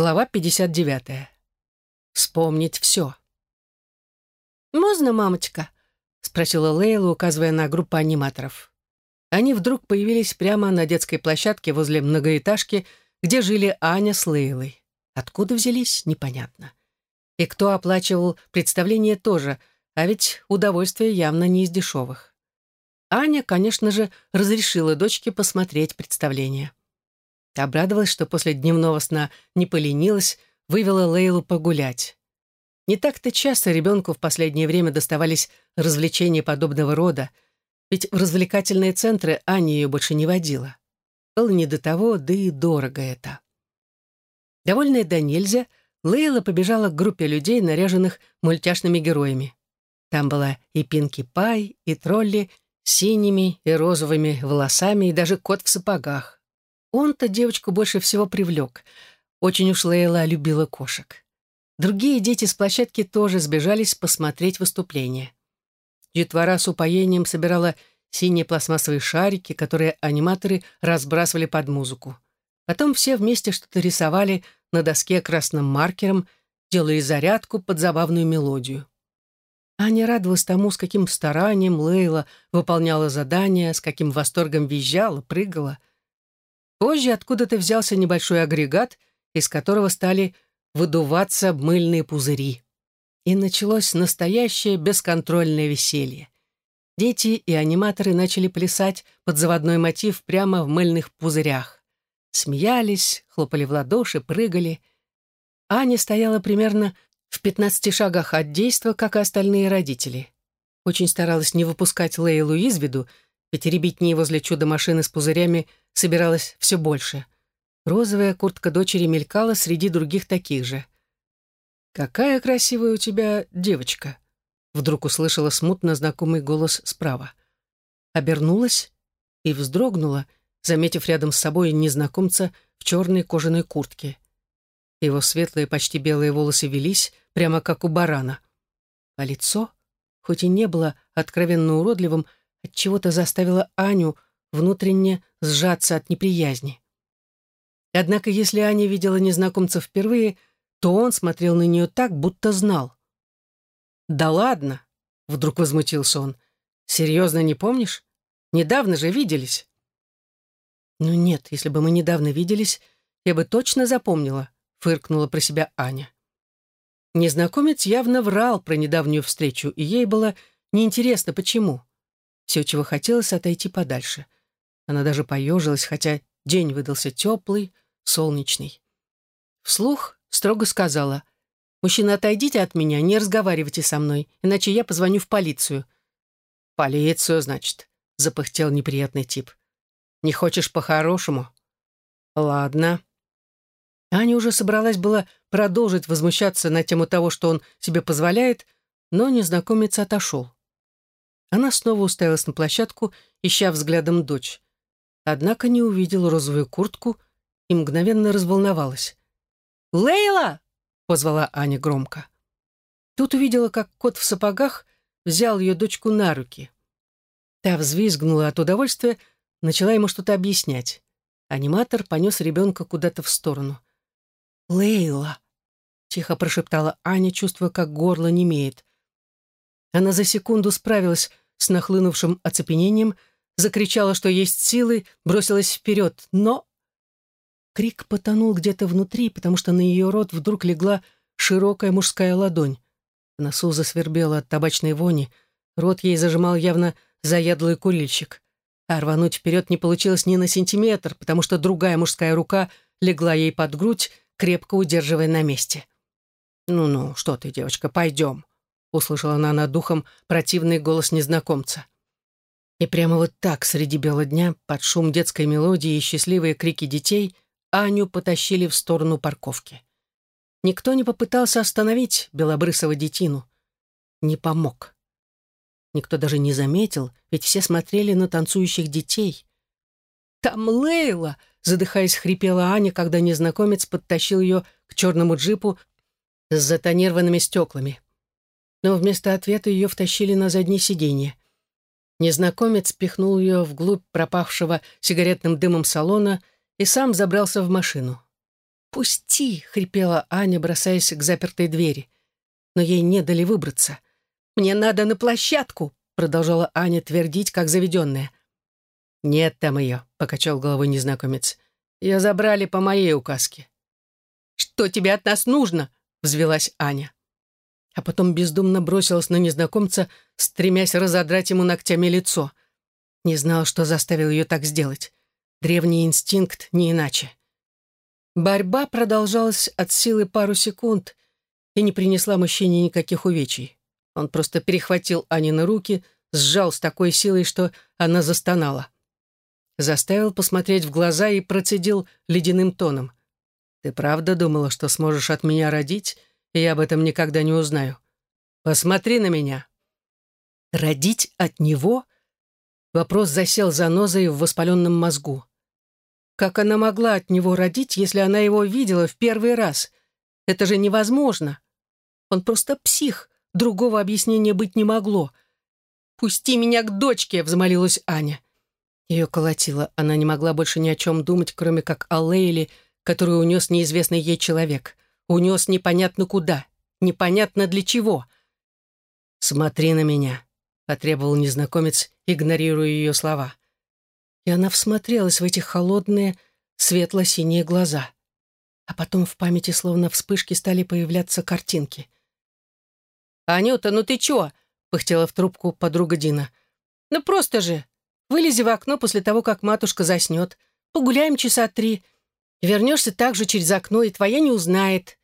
Глава 59. Вспомнить все. «Можно, мамочка?» — спросила Лейла, указывая на группу аниматоров. Они вдруг появились прямо на детской площадке возле многоэтажки, где жили Аня с Лейлой. Откуда взялись, непонятно. И кто оплачивал представление тоже, а ведь удовольствие явно не из дешевых. Аня, конечно же, разрешила дочке посмотреть представление. Обрадовалась, что после дневного сна не поленилась, вывела Лейлу погулять. Не так-то часто ребенку в последнее время доставались развлечения подобного рода, ведь в развлекательные центры Аня ее больше не водила. Было не до того, да и дорого это. Довольная до нельзя, Лейла побежала к группе людей, наряженных мультяшными героями. Там была и Пинки Пай, и тролли с синими и розовыми волосами, и даже кот в сапогах. Он-то девочку больше всего привлек. Очень уж Лейла любила кошек. Другие дети с площадки тоже сбежались посмотреть выступление. Детвора с упоением собирала синие пластмассовые шарики, которые аниматоры разбрасывали под музыку. Потом все вместе что-то рисовали на доске красным маркером, делая зарядку под забавную мелодию. Аня радовалась тому, с каким старанием Лейла выполняла задания, с каким восторгом визжала, прыгала. Позже откуда-то взялся небольшой агрегат, из которого стали выдуваться мыльные пузыри. И началось настоящее бесконтрольное веселье. Дети и аниматоры начали плясать под заводной мотив прямо в мыльных пузырях. Смеялись, хлопали в ладоши, прыгали. Аня стояла примерно в пятнадцати шагах от действа, как и остальные родители. Очень старалась не выпускать Лейлу из виду, ведь ребятни возле чудо-машины с пузырями собиралось все больше. Розовая куртка дочери мелькала среди других таких же. «Какая красивая у тебя девочка!» Вдруг услышала смутно знакомый голос справа. Обернулась и вздрогнула, заметив рядом с собой незнакомца в черной кожаной куртке. Его светлые, почти белые волосы велись, прямо как у барана. А лицо, хоть и не было откровенно уродливым, отчего-то заставило Аню внутренне сжаться от неприязни. Однако, если Аня видела незнакомца впервые, то он смотрел на нее так, будто знал. «Да ладно!» — вдруг возмутился он. «Серьезно не помнишь? Недавно же виделись». «Ну нет, если бы мы недавно виделись, я бы точно запомнила», — фыркнула про себя Аня. Незнакомец явно врал про недавнюю встречу, и ей было неинтересно, почему. Все, чего хотелось, отойти подальше. Она даже поежилась, хотя день выдался теплый, солнечный. Вслух строго сказала, «Мужчина, отойдите от меня, не разговаривайте со мной, иначе я позвоню в полицию». «Полицию, значит», — запыхтел неприятный тип. «Не хочешь по-хорошему?» «Ладно». Аня уже собралась была продолжить возмущаться на тему того, что он себе позволяет, но незнакомец отошел. Она снова уставилась на площадку, ища взглядом дочь. Однако не увидела розовую куртку и мгновенно разволновалась. «Лейла!» — позвала Аня громко. Тут увидела, как кот в сапогах взял ее дочку на руки. Та взвизгнула от удовольствия, начала ему что-то объяснять. Аниматор понес ребенка куда-то в сторону. «Лейла!» — тихо прошептала Аня, чувствуя, как горло немеет. Она за секунду справилась с нахлынувшим оцепенением, закричала, что есть силы, бросилась вперед, но... Крик потонул где-то внутри, потому что на ее рот вдруг легла широкая мужская ладонь. В носу засвербела от табачной вони, рот ей зажимал явно заядлый курильщик. А рвануть вперед не получилось ни на сантиметр, потому что другая мужская рука легла ей под грудь, крепко удерживая на месте. «Ну-ну, что ты, девочка, пойдем», услышала она над духом противный голос незнакомца. И прямо вот так, среди бела дня, под шум детской мелодии и счастливые крики детей, Аню потащили в сторону парковки. Никто не попытался остановить белобрысого детину. Не помог. Никто даже не заметил, ведь все смотрели на танцующих детей. «Там Лейла!» — задыхаясь, хрипела Аня, когда незнакомец подтащил ее к черному джипу с затонированными стеклами но вместо ответа ее втащили на заднее сиденье. Незнакомец пихнул ее вглубь пропавшего сигаретным дымом салона и сам забрался в машину. «Пусти!» — хрипела Аня, бросаясь к запертой двери. Но ей не дали выбраться. «Мне надо на площадку!» — продолжала Аня твердить, как заведенная. «Нет там ее», — покачал головой незнакомец. «Ее забрали по моей указке». «Что тебе от нас нужно?» — взвелась Аня. А потом бездумно бросилась на незнакомца, стремясь разодрать ему ногтями лицо. Не знал, что заставил ее так сделать. Древний инстинкт не иначе. Борьба продолжалась от силы пару секунд и не принесла мужчине никаких увечий. Он просто перехватил Анины руки, сжал с такой силой, что она застонала. Заставил посмотреть в глаза и процедил ледяным тоном. «Ты правда думала, что сможешь от меня родить, и я об этом никогда не узнаю? Посмотри на меня». «Родить от него?» Вопрос засел занозой в воспаленном мозгу. Как она могла от него родить, если она его видела в первый раз? Это же невозможно. Он просто псих, другого объяснения быть не могло. «Пусти меня к дочке!» — взмолилась Аня. Ее колотило, она не могла больше ни о чем думать, кроме как о Лейле, которую унес неизвестный ей человек. Унес непонятно куда, непонятно для чего. «Смотри на меня», — потребовал незнакомец, игнорируя ее слова и она всмотрелась в эти холодные, светло-синие глаза. А потом в памяти словно вспышки стали появляться картинки. «Анюта, ну ты чё?» — пыхтела в трубку подруга Дина. «Ну просто же. Вылези в окно после того, как матушка заснет. Погуляем часа три. Вернешься так же через окно, и твоя не узнает».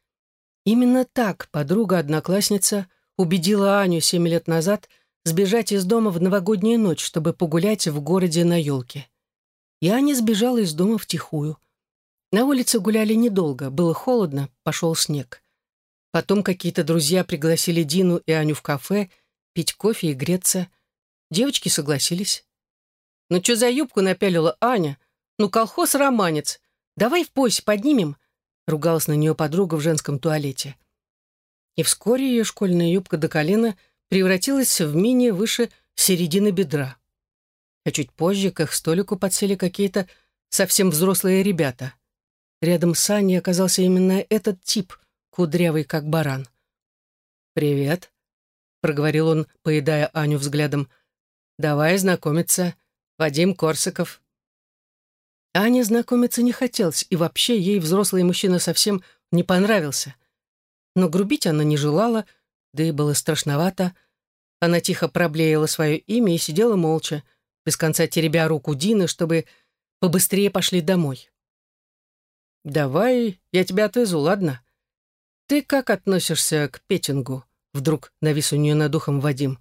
Именно так подруга-одноклассница убедила Аню семь лет назад сбежать из дома в новогоднюю ночь, чтобы погулять в городе на елке. И Аня сбежала из дома втихую. На улице гуляли недолго, было холодно, пошел снег. Потом какие-то друзья пригласили Дину и Аню в кафе, пить кофе и греться. Девочки согласились. «Ну что за юбку напялила Аня? Ну колхоз-романец. Давай в поясе поднимем», — ругалась на нее подруга в женском туалете. И вскоре ее школьная юбка до колена превратилась в мини выше середины бедра а чуть позже к их столику подсели какие-то совсем взрослые ребята. Рядом с Аней оказался именно этот тип, кудрявый как баран. «Привет», — проговорил он, поедая Аню взглядом. «Давай знакомиться. Вадим Корсаков». Ане знакомиться не хотелось, и вообще ей взрослый мужчина совсем не понравился. Но грубить она не желала, да и было страшновато. Она тихо проблеяла свое имя и сидела молча, без конца теребя руку Дины, чтобы побыстрее пошли домой. «Давай я тебя отвезу, ладно? Ты как относишься к петингу?» Вдруг навис у нее над ухом Вадим.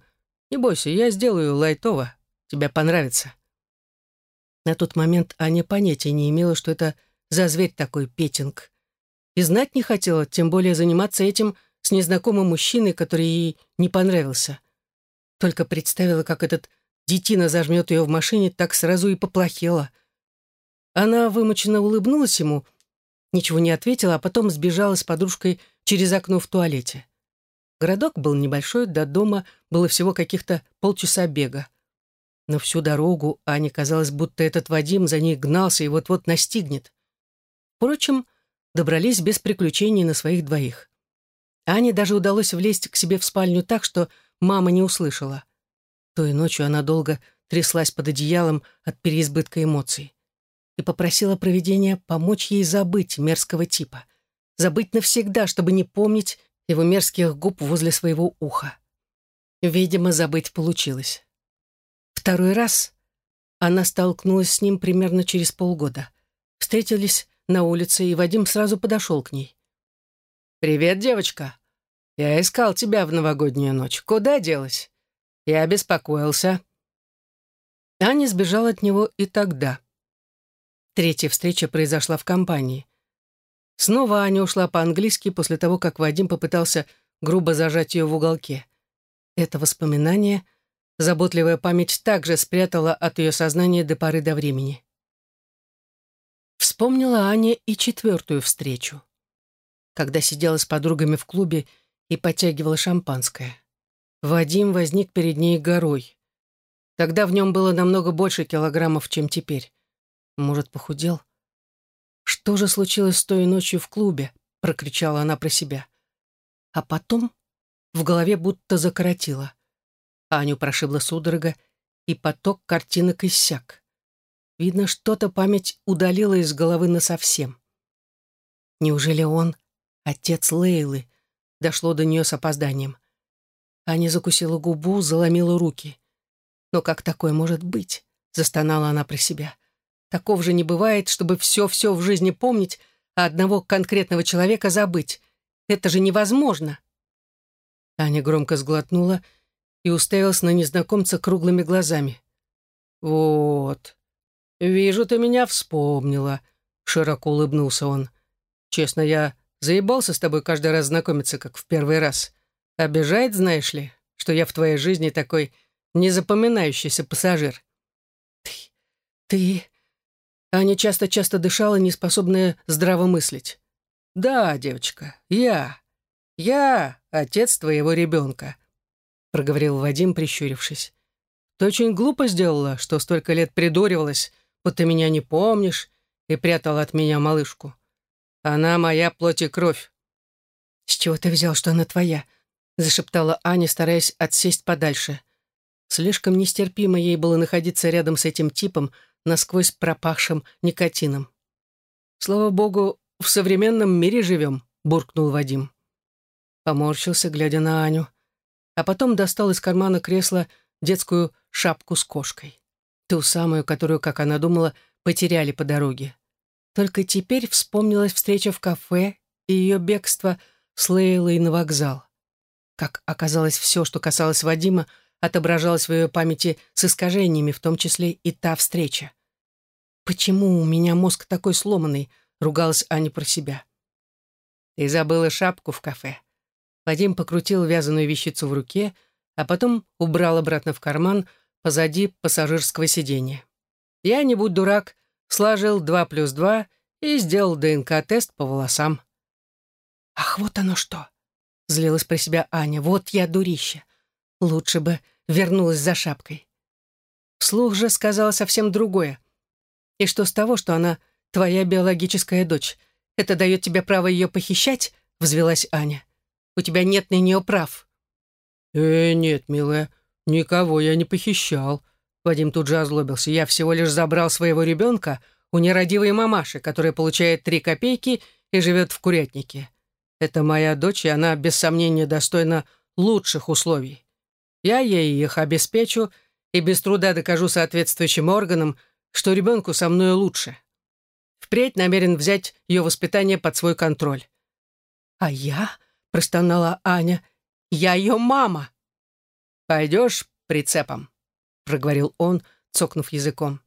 «Не бойся, я сделаю лайтово. Тебе понравится». На тот момент Аня понятия не имела, что это за зверь такой петинг. И знать не хотела, тем более заниматься этим с незнакомым мужчиной, который ей не понравился. Только представила, как этот детина зажмет ее в машине, так сразу и поплохело. Она вымученно улыбнулась ему, ничего не ответила, а потом сбежала с подружкой через окно в туалете. Городок был небольшой, до дома было всего каких-то полчаса бега. Но всю дорогу Ане казалось, будто этот Вадим за ней гнался и вот-вот настигнет. Впрочем, добрались без приключений на своих двоих. Ане даже удалось влезть к себе в спальню так, что мама не услышала. Той ночью она долго тряслась под одеялом от переизбытка эмоций и попросила провидения помочь ей забыть мерзкого типа. Забыть навсегда, чтобы не помнить его мерзких губ возле своего уха. Видимо, забыть получилось. Второй раз она столкнулась с ним примерно через полгода. Встретились на улице, и Вадим сразу подошел к ней. «Привет, девочка. Я искал тебя в новогоднюю ночь. Куда делась?» Я беспокоился. Аня сбежала от него и тогда. Третья встреча произошла в компании. Снова Аня ушла по-английски после того, как Вадим попытался грубо зажать ее в уголке. Это воспоминание заботливая память также спрятала от ее сознания до поры до времени. Вспомнила Аня и четвертую встречу, когда сидела с подругами в клубе и подтягивала шампанское. Вадим возник перед ней горой. Тогда в нем было намного больше килограммов, чем теперь. Может, похудел? Что же случилось с той ночью в клубе? прокричала она про себя. А потом в голове будто закоротило. Аню прошибла судорога, и поток картинок иссяк. Видно, что-то память удалила из головы насовсем. Неужели он отец Лейлы? Дошло до нее с опозданием. Аня закусила губу, заломила руки. Но как такое может быть? Застонала она про себя. Такого же не бывает, чтобы все-все в жизни помнить, а одного конкретного человека забыть. Это же невозможно. Аня громко сглотнула и уставилась на незнакомца круглыми глазами. «Вот, вижу, ты меня вспомнила», — широко улыбнулся он. «Честно, я заебался с тобой каждый раз знакомиться, как в первый раз. Обижает, знаешь ли, что я в твоей жизни такой незапоминающийся пассажир». «Ты... ты...» Аня часто-часто дышала, неспособная здраво мыслить. «Да, девочка, я. Я отец твоего ребенка», — проговорил Вадим, прищурившись. «Ты очень глупо сделала, что столько лет придуривалась, будто меня не помнишь, и прятала от меня малышку. Она моя плоть и кровь». «С чего ты взял, что она твоя?» — зашептала Аня, стараясь отсесть подальше. Слишком нестерпимо ей было находиться рядом с этим типом, насквозь пропахшим никотином. «Слава богу, в современном мире живем», — буркнул Вадим. Поморщился, глядя на Аню, а потом достал из кармана кресла детскую шапку с кошкой. Ту самую, которую, как она думала, потеряли по дороге. Только теперь вспомнилась встреча в кафе и ее бегство с Лейлой на вокзал. Как оказалось, все, что касалось Вадима, отображалось в ее памяти с искажениями, в том числе и та встреча. «Почему у меня мозг такой сломанный?» — ругалась Аня про себя. «Ты забыла шапку в кафе». Вадим покрутил вязаную вещицу в руке, а потом убрал обратно в карман позади пассажирского сиденья. «Я, не будь дурак, сложил два плюс два и сделал ДНК-тест по волосам». «Ах, вот оно что!» — злилась про себя Аня. «Вот я дурище. Лучше бы вернулась за шапкой». Вслух же сказала совсем другое. «И что с того, что она твоя биологическая дочь? Это дает тебе право ее похищать?» — взвелась Аня. «У тебя нет на нее прав». «Э, нет, милая, никого я не похищал». Вадим тут же озлобился. «Я всего лишь забрал своего ребенка у нерадивой мамаши, которая получает три копейки и живет в курятнике. Это моя дочь, и она, без сомнения, достойна лучших условий. Я ей их обеспечу и без труда докажу соответствующим органам, что ребенку со мной лучше. Впредь намерен взять ее воспитание под свой контроль. «А я?» — простонала Аня. «Я ее мама!» «Пойдешь прицепом», — проговорил он, цокнув языком.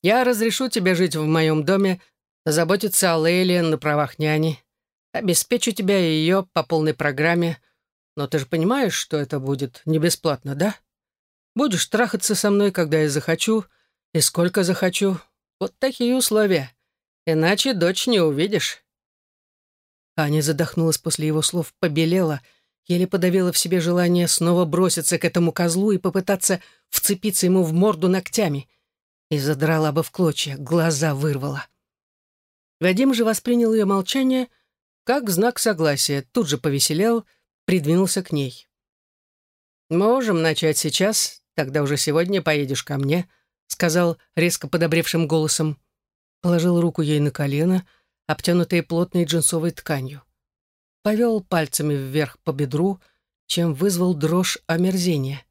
«Я разрешу тебе жить в моем доме, заботиться о Лейле на правах няни. Обеспечу тебя и ее по полной программе. Но ты же понимаешь, что это будет не бесплатно, да? Будешь трахаться со мной, когда я захочу, и сколько захочу. Вот такие условия. Иначе дочь не увидишь». Аня задохнулась после его слов, побелела, еле подавила в себе желание снова броситься к этому козлу и попытаться вцепиться ему в морду ногтями. И задрала бы в клочья, глаза вырвала. Вадим же воспринял ее молчание как знак согласия, тут же повеселел, придвинулся к ней. «Можем начать сейчас, тогда уже сегодня поедешь ко мне», сказал резко подобревшим голосом. Положил руку ей на колено, обтянутое плотной джинсовой тканью. Повел пальцами вверх по бедру, чем вызвал дрожь омерзения.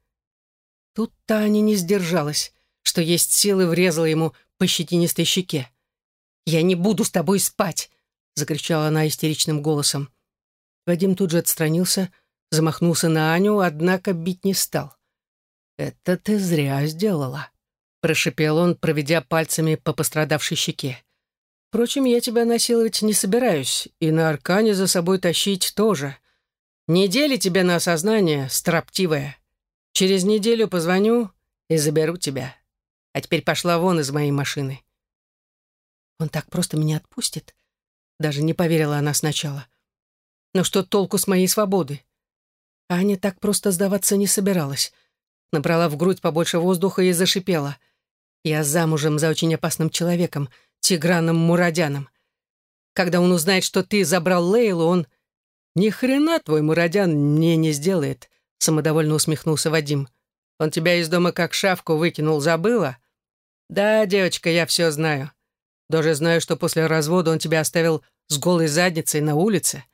Тут Таня не сдержалась, что есть силы врезала ему по щетинистой щеке. «Я не буду с тобой спать!» закричала она истеричным голосом. Вадим тут же отстранился, замахнулся на Аню, однако бить не стал. «Это ты зря сделала», — прошипел он, проведя пальцами по пострадавшей щеке. «Впрочем, я тебя насиловать не собираюсь, и на аркане за собой тащить тоже. Недели тебе на осознание, строптивая. Через неделю позвоню и заберу тебя. А теперь пошла вон из моей машины». «Он так просто меня отпустит?» Даже не поверила она сначала. Но что толку с моей свободы? Аня так просто сдаваться не собиралась. Набрала в грудь побольше воздуха и зашипела. Я замужем за очень опасным человеком, Тиграном Мурадяном. Когда он узнает, что ты забрал Лейлу, он... Ни хрена твой Мурадян мне не сделает, самодовольно усмехнулся Вадим. Он тебя из дома как шавку выкинул, забыла? Да, девочка, я все знаю. Даже знаю, что после развода он тебя оставил с голой задницей на улице.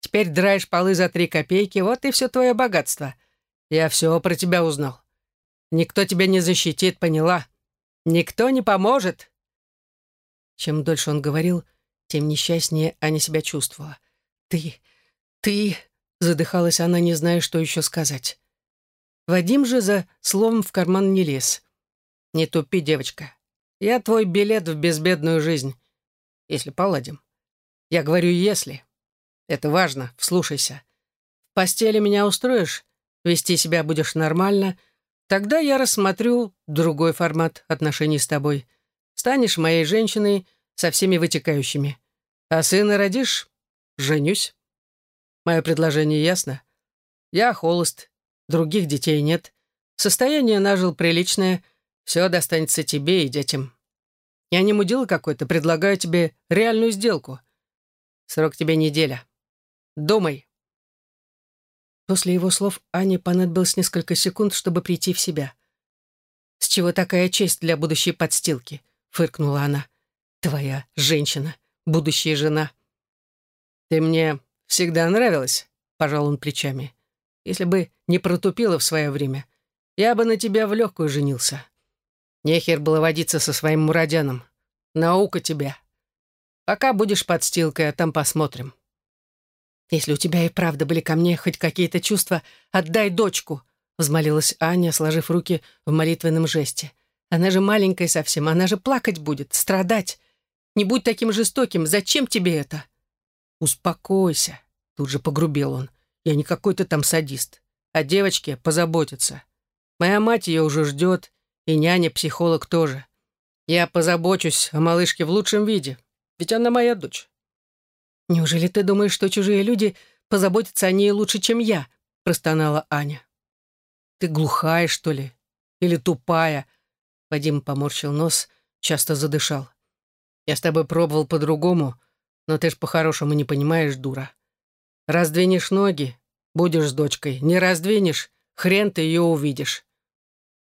Теперь драешь полы за три копейки, вот и все твое богатство. Я все про тебя узнал. Никто тебя не защитит, поняла? Никто не поможет. Чем дольше он говорил, тем несчастнее Аня себя чувствовала. «Ты, ты...» — задыхалась она, не зная, что еще сказать. Вадим же за словом в карман не лез. «Не тупи, девочка. Я твой билет в безбедную жизнь. Если поладим. Я говорю «если». Это важно, вслушайся. В постели меня устроишь, вести себя будешь нормально, тогда я рассмотрю другой формат отношений с тобой. Станешь моей женщиной со всеми вытекающими. А сына родишь — женюсь. Мое предложение ясно. Я холост, других детей нет. Состояние нажил приличное, все достанется тебе и детям. Я не мудила какой-то, предлагаю тебе реальную сделку. Срок тебе неделя. Думай». После его слов Ане понадобилось несколько секунд, чтобы прийти в себя. «С чего такая честь для будущей подстилки?» — фыркнула она. «Твоя женщина, будущая жена». «Ты мне всегда нравилась», — пожал он плечами. «Если бы не протупила в свое время, я бы на тебя в легкую женился. Нехер было водиться со своим мурадяном. Наука тебя. Пока будешь подстилкой, а там посмотрим». «Если у тебя и правда были ко мне хоть какие-то чувства, отдай дочку», — взмолилась Аня, сложив руки в молитвенном жесте. «Она же маленькая совсем, она же плакать будет, страдать. Не будь таким жестоким, зачем тебе это?» «Успокойся», — тут же погрубел он. «Я не какой-то там садист. О девочке позаботиться. Моя мать ее уже ждет, и няня-психолог тоже. Я позабочусь о малышке в лучшем виде, ведь она моя дочь. «Неужели ты думаешь, что чужие люди позаботятся о ней лучше, чем я?» — простонала Аня. «Ты глухая, что ли? Или тупая?» Вадим поморщил нос, часто задышал. «Я с тобой пробовал по-другому, но ты ж по-хорошему не понимаешь, дура. Раздвинешь ноги, будешь с дочкой. Не раздвинешь, хрен ты ее увидишь.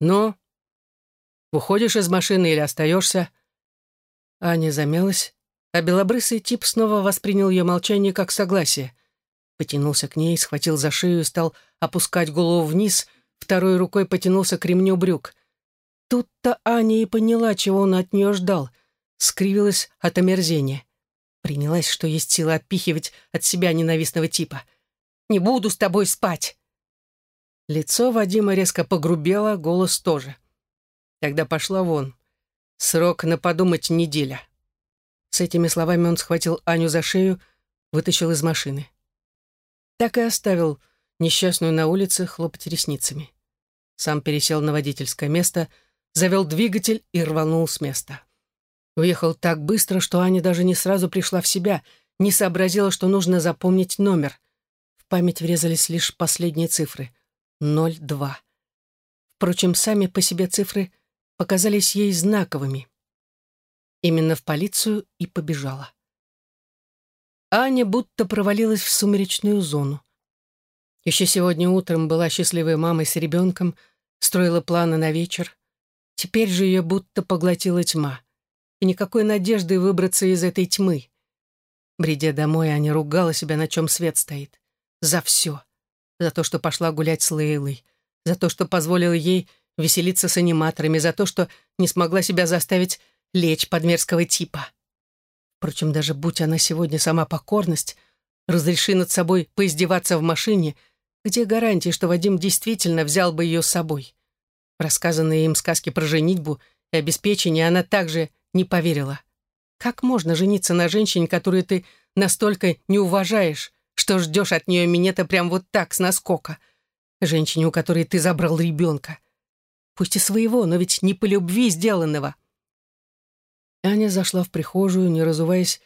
Ну, уходишь из машины или остаешься?» Аня замялась, а белобрысый тип снова воспринял ее молчание как согласие. Потянулся к ней, схватил за шею и стал опускать голову вниз, второй рукой потянулся к ремню брюк. Тут-то Аня и поняла, чего он от нее ждал. Скривилась от омерзения. Принялась, что есть сила отпихивать от себя ненавистного типа. «Не буду с тобой спать!» Лицо Вадима резко погрубело, голос тоже. Тогда пошла вон. Срок на подумать неделя. С этими словами он схватил Аню за шею, вытащил из машины. Так и оставил несчастную на улице хлопать ресницами. Сам пересел на водительское место, завел двигатель и рванул с места. Уехал так быстро, что Аня даже не сразу пришла в себя, не сообразила, что нужно запомнить номер. В память врезались лишь последние цифры — 02. Впрочем, сами по себе цифры показались ей знаковыми. Именно в полицию и побежала. Аня будто провалилась в сумеречную зону. Еще сегодня утром была счастливой мамой с ребенком, строила планы на вечер. Теперь же ее будто поглотила тьма. И никакой надежды выбраться из этой тьмы. Бредя домой, Аня ругала себя, на чем свет стоит. За все. За то, что пошла гулять с Лейлой. За то, что позволила ей веселиться с аниматорами. За то, что не смогла себя заставить лечь под мерзкого типа. Впрочем, даже будь она сегодня сама покорность, разреши над собой поиздеваться в машине, где гарантия, что Вадим действительно взял бы ее с собой? Рассказанные им сказки про женитьбу и обеспечение она также не поверила. Как можно жениться на женщине, которую ты настолько не уважаешь, что ждешь от нее минета прям вот так, с наскока? Женщине, у которой ты забрал ребенка. Пусть и своего, но ведь не по любви сделанного. Аня зашла в прихожую, не разуваясь,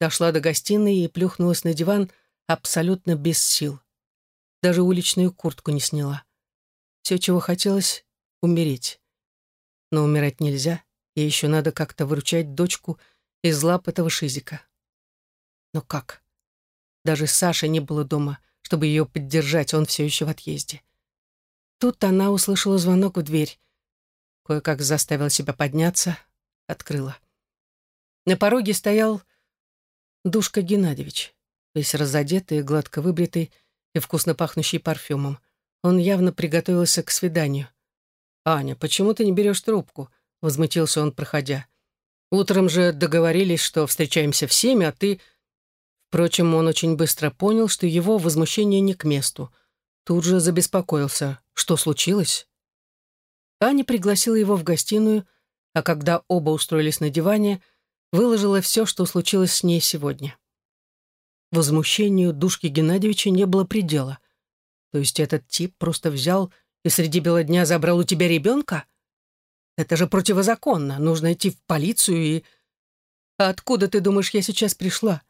дошла до гостиной и плюхнулась на диван абсолютно без сил. Даже уличную куртку не сняла. Все, чего хотелось — умереть. Но умирать нельзя, и еще надо как-то выручать дочку из лап этого шизика. Но как? Даже Саши не было дома, чтобы ее поддержать, он все еще в отъезде. Тут она услышала звонок в дверь. Кое-как заставила себя подняться, открыла. На пороге стоял Душка Геннадьевич, весь разодетый, гладко выбритый и вкусно пахнущий парфюмом. Он явно приготовился к свиданию. «Аня, почему ты не берешь трубку?» — возмутился он, проходя. «Утром же договорились, что встречаемся в семь, а ты...» Впрочем, он очень быстро понял, что его возмущение не к месту. Тут же забеспокоился. Что случилось? Аня пригласила его в гостиную, а когда оба устроились на диване, выложила все, что случилось с ней сегодня. Возмущению Душки Геннадьевича не было предела. То есть этот тип просто взял и среди бела дня забрал у тебя ребенка? Это же противозаконно. Нужно идти в полицию и... «А откуда, ты думаешь, я сейчас пришла?»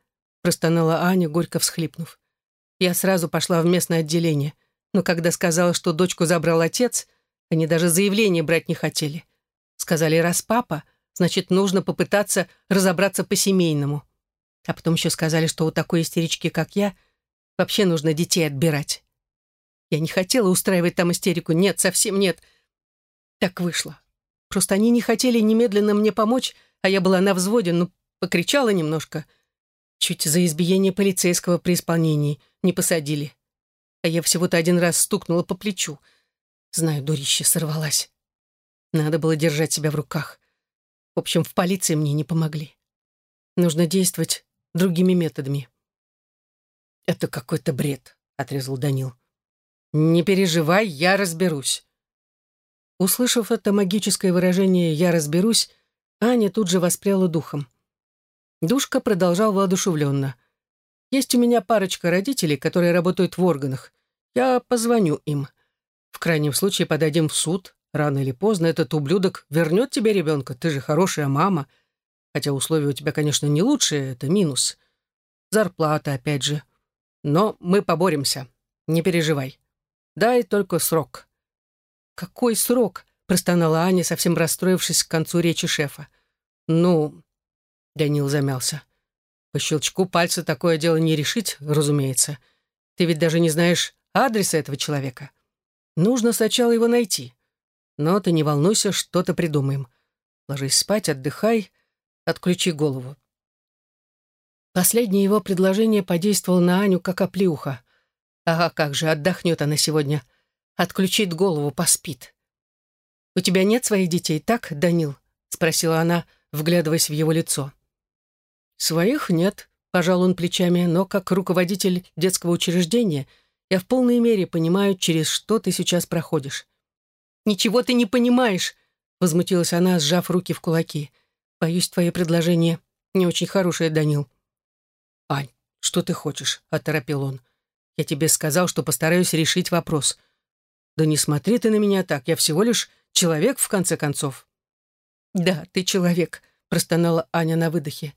простонала Аня, горько всхлипнув. Я сразу пошла в местное отделение, но когда сказала, что дочку забрал отец, они даже заявление брать не хотели. Сказали, раз папа, значит, нужно попытаться разобраться по-семейному. А потом еще сказали, что у такой истерички, как я, вообще нужно детей отбирать. Я не хотела устраивать там истерику. Нет, совсем нет. Так вышло. Просто они не хотели немедленно мне помочь, а я была на взводе, ну, покричала немножко. Чуть за избиение полицейского при исполнении не посадили. А я всего-то один раз стукнула по плечу. Знаю, дурище сорвалась. Надо было держать себя в руках. В общем, в полиции мне не помогли. Нужно действовать другими методами. «Это какой-то бред», — отрезал Данил. «Не переживай, я разберусь». Услышав это магическое выражение «я разберусь», Аня тут же воспряла духом. Душка продолжал воодушевленно. «Есть у меня парочка родителей, которые работают в органах. Я позвоню им. В крайнем случае подадим в суд. Рано или поздно этот ублюдок вернет тебе ребенка. Ты же хорошая мама. Хотя условия у тебя, конечно, не лучшие, это минус. Зарплата, опять же. Но мы поборемся. Не переживай. Дай только срок». «Какой срок?» — простонала Аня, совсем расстроившись к концу речи шефа. «Ну...» — Данил замялся. «По щелчку пальца такое дело не решить, разумеется. Ты ведь даже не знаешь адреса этого человека. Нужно сначала его найти. Но ты не волнуйся, что-то придумаем. Ложись спать, отдыхай, отключи голову». Последнее его предложение подействовало на Аню как оплеуха. Ага, как же, отдохнет она сегодня. Отключит голову, поспит. «У тебя нет своих детей, так, Данил?» — спросила она, вглядываясь в его лицо. «Своих нет», — пожал он плечами, «но как руководитель детского учреждения я в полной мере понимаю, через что ты сейчас проходишь». «Ничего ты не понимаешь», — возмутилась она, сжав руки в кулаки. «Боюсь, твое предложение не очень хорошее, Данил». «Ань, что ты хочешь?» — оторопил он. Я тебе сказал, что постараюсь решить вопрос. Да не смотри ты на меня так, я всего лишь человек, в конце концов. Да, ты человек, простонала Аня на выдохе.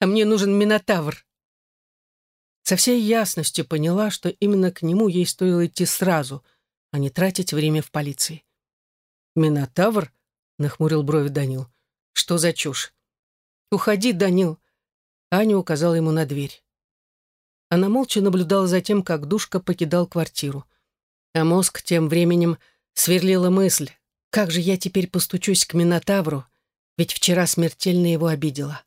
А мне нужен Минотавр. Со всей ясностью поняла, что именно к нему ей стоило идти сразу, а не тратить время в полиции. «Минотавр?» — нахмурил брови Данил. «Что за чушь?» «Уходи, Данил!» Аня указала ему на дверь. Она молча наблюдала за тем, как Душка покидал квартиру. А мозг тем временем сверлила мысль, как же я теперь постучусь к Минотавру, ведь вчера смертельно его обидела.